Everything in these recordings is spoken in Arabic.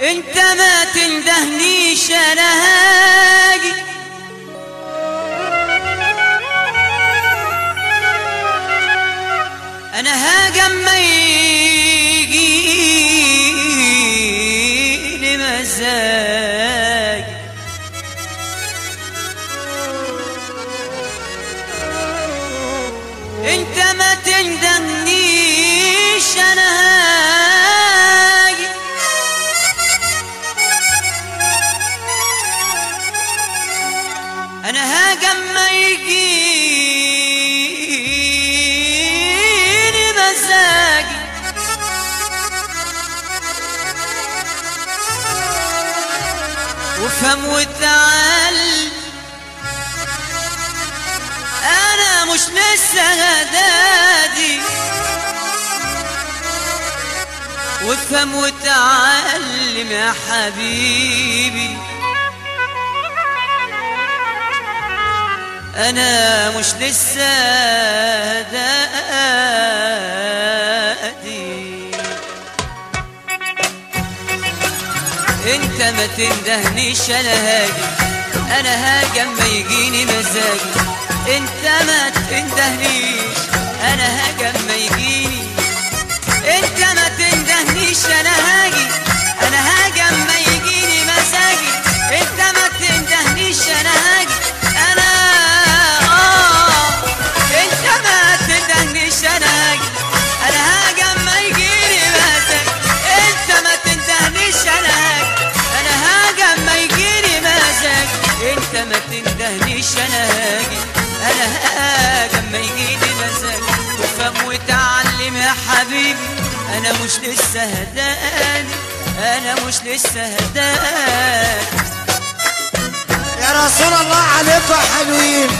انت ما تندهنيش أنا هاجي أنا هاجي اما يجيني مزاج. انت ما تندهنيش أنا هاجي أنا هاجي اما يجيني مزاجي وافهم وتعال. أنا مش لسه هدادي. وافهم وتعلم يا حبيبي. أنا مش لسه ذا أنت ما تندهنيش أنا هاجي أنا هاجم ما يجيني مزاجي. أنت ما تندهنيش أنا هاجي تندهنيش أنا هاجي أنا هاجي أما يجيلي مزاج افهم وتعلم يا حبيبي. أنا مش لسه هداني. أنا مش لسه هداني. يا رسول الله عليكم حلوين.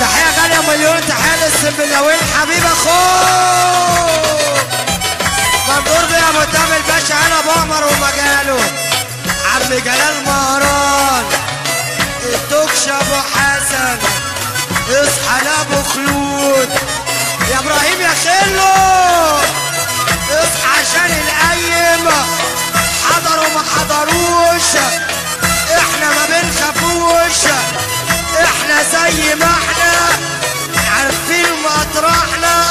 تحية غالية مليون تحية للسبلاوين حبيب أخوك. يا مدام الباشا. أنا ومجاله عم جلال مهران اصحى لابو خلود. يا إبراهيم يا خلو اصحى عشان القيم حضروا ما حضروش. إحنا ما بنخافوش. إحنا زي ما إحنا. عارفين مطرحنا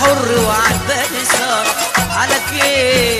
حر وعجباني صار. على كيف؟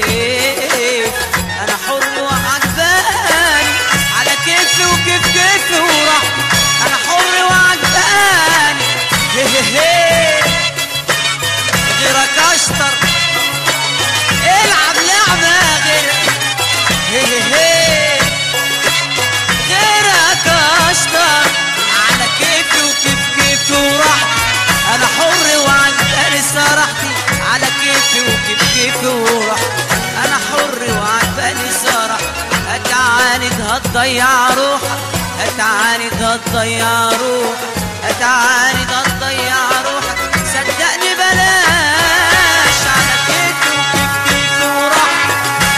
هتضيع روحك اتعاند هتضيع روحك اتعاند هتضيع روحك صدقني بلاش على كيفي وكيف كيفي وراحتي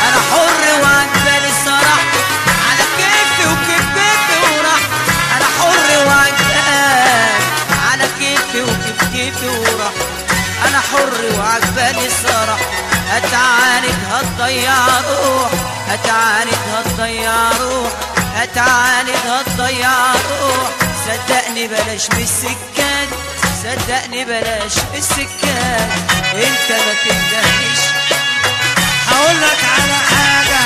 أنا حر وعجباني صراحتي على كيفي وكيف كيفي وراحتي أنا حر وعجباني على كيفي وكيف كيفي وراحتي أنا حر وعجباني الصراحة هتعاند هتضيع روح هتعاند هتضيع روح هتعاند هتضيع صدقني بلاش من السكان صدقني بلاش من السكان أنت ما تندهنيش هقول لك على حاجة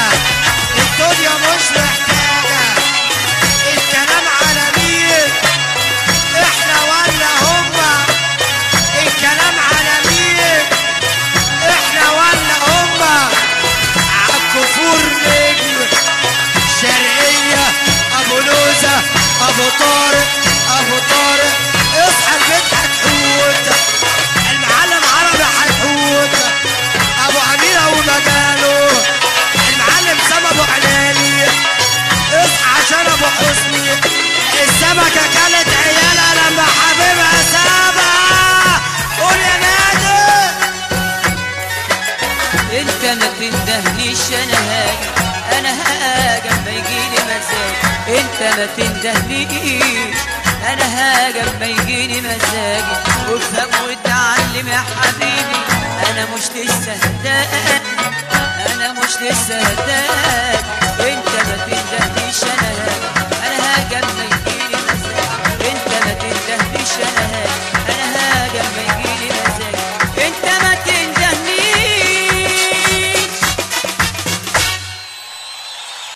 الدنيا مش محتاجة ما تندهنيش أنا اما يجيني مزاج. أنت ما تندهنيش. أنا هاجي اما يجيني مزاجي وافهم وتعلم يا حبيبي. أنا مش لسه هداك. أنا مش لسه هداك.